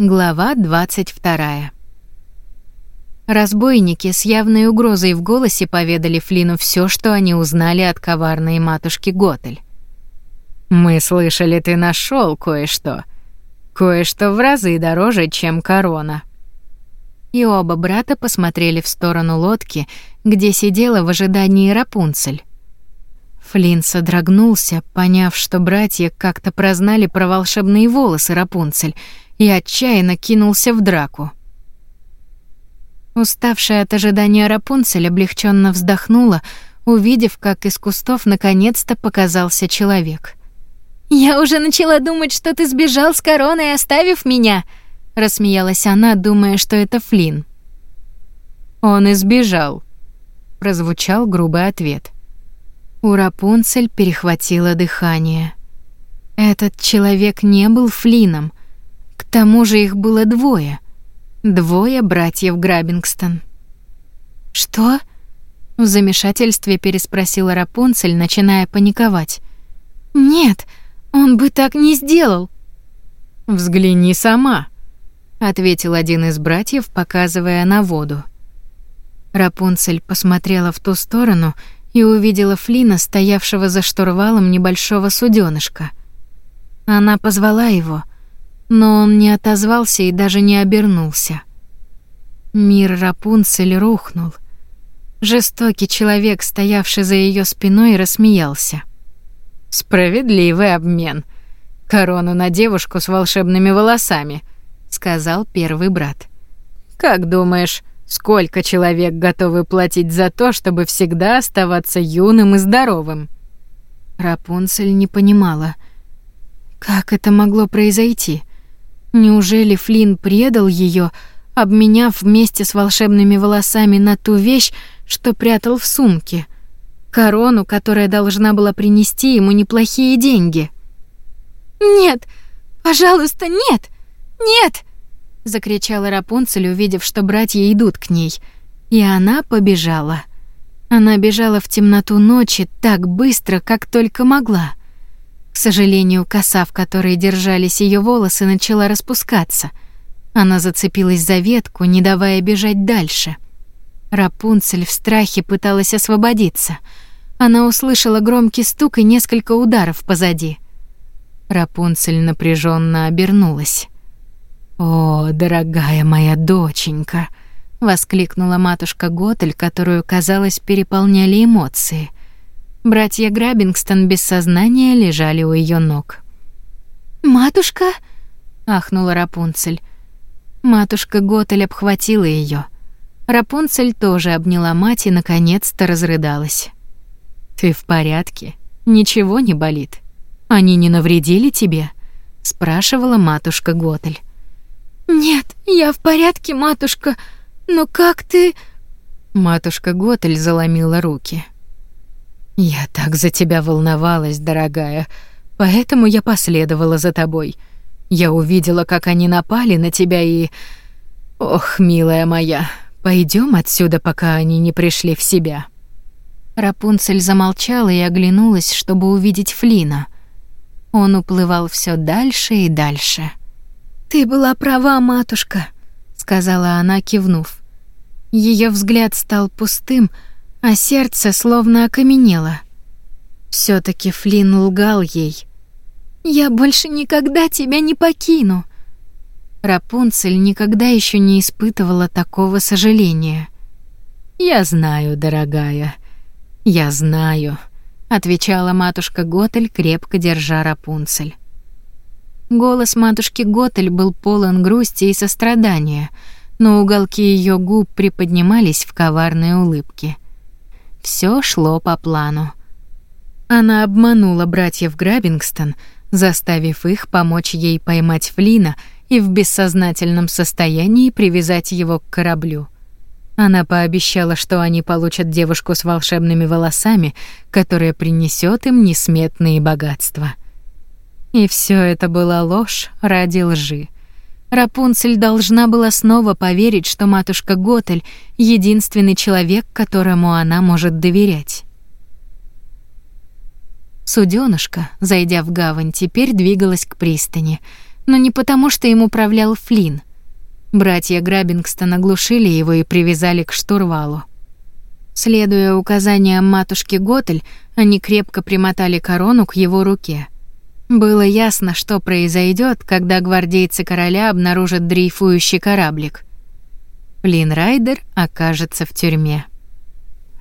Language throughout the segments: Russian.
Глава 22. Разбойники с явной угрозой в голосе поведали Флину все, что они узнали от коварной матушки Готель. «Мы слышали, ты нашел кое-что. Кое-что в разы дороже, чем корона». И оба брата посмотрели в сторону лодки, где сидела в ожидании Рапунцель. Флин содрогнулся, поняв, что братья как-то прознали про волшебные волосы Рапунцель — и отчаянно кинулся в драку. Уставшая от ожидания Рапунцель облегченно вздохнула, увидев, как из кустов наконец-то показался человек. «Я уже начала думать, что ты сбежал с короной, оставив меня», — рассмеялась она, думая, что это Флин. «Он избежал», — прозвучал грубый ответ. У Рапунцель перехватило дыхание. Этот человек не был Флином, тому же их было двое. Двое братьев Грабингстон. «Что?» — в замешательстве переспросила Рапунцель, начиная паниковать. «Нет, он бы так не сделал». «Взгляни сама», — ответил один из братьев, показывая на воду. Рапунцель посмотрела в ту сторону и увидела Флина, стоявшего за штурвалом небольшого суденышка. Она позвала его, но он не отозвался и даже не обернулся. Мир Рапунцель рухнул. Жестокий человек, стоявший за ее спиной, рассмеялся. «Справедливый обмен. Корону на девушку с волшебными волосами», — сказал первый брат. «Как думаешь, сколько человек готовы платить за то, чтобы всегда оставаться юным и здоровым?» Рапунцель не понимала, как это могло произойти. Неужели Флин предал ее, обменяв вместе с волшебными волосами на ту вещь, что прятал в сумке? Корону, которая должна была принести ему неплохие деньги. «Нет! Пожалуйста, нет! Нет!» — закричала Рапунцель, увидев, что братья идут к ней. И она побежала. Она бежала в темноту ночи так быстро, как только могла. К сожалению, коса, в которой держались ее волосы, начала распускаться. Она зацепилась за ветку, не давая бежать дальше. Рапунцель в страхе пыталась освободиться. Она услышала громкий стук и несколько ударов позади. Рапунцель напряженно обернулась. «О, дорогая моя доченька!» — воскликнула матушка Готель, которую, казалось, переполняли эмоции. Братья Грабингстон без сознания лежали у ее ног. «Матушка?» — ахнула Рапунцель. Матушка Готель обхватила ее. Рапунцель тоже обняла мать и, наконец-то, разрыдалась. «Ты в порядке? Ничего не болит? Они не навредили тебе?» — спрашивала матушка Готель. «Нет, я в порядке, матушка. Но как ты...» Матушка Готель заломила руки. Я так за тебя волновалась, дорогая, поэтому я последовала за тобой. Я увидела, как они напали на тебя и Ох, милая моя, пойдем отсюда, пока они не пришли в себя. Рапунцель замолчала и оглянулась, чтобы увидеть Флина. Он уплывал все дальше и дальше. Ты была права, матушка, сказала она, кивнув. Ее взгляд стал пустым, а сердце словно окаменело. все таки Флин лгал ей. «Я больше никогда тебя не покину!» Рапунцель никогда еще не испытывала такого сожаления. «Я знаю, дорогая, я знаю», — отвечала матушка Готель, крепко держа Рапунцель. Голос матушки Готель был полон грусти и сострадания, но уголки ее губ приподнимались в коварной улыбке — все шло по плану. Она обманула братьев Грабингстон, заставив их помочь ей поймать Флина и в бессознательном состоянии привязать его к кораблю. Она пообещала, что они получат девушку с волшебными волосами, которая принесет им несметные богатства. И все это была ложь ради лжи. Рапунцель должна была снова поверить, что матушка Готель — единственный человек, которому она может доверять. Суденышко, зайдя в гавань, теперь двигалось к пристани, но не потому, что им управлял Флин. Братья Грабингстон оглушили его и привязали к штурвалу. Следуя указаниям матушки Готель, они крепко примотали корону к его руке. Было ясно, что произойдет, когда гвардейцы короля обнаружат дрейфующий кораблик. Флин Райдер окажется в тюрьме.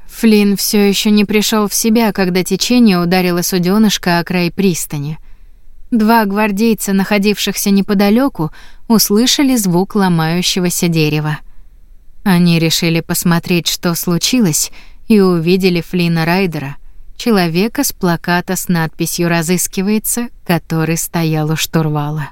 Флин все еще не пришел в себя, когда течение ударило суденышко о край пристани. Два гвардейца, находившихся неподалеку, услышали звук ломающегося дерева. Они решили посмотреть, что случилось, и увидели Флина Райдера, человека с плаката с надписью «Разыскивается», который стоял у штурвала.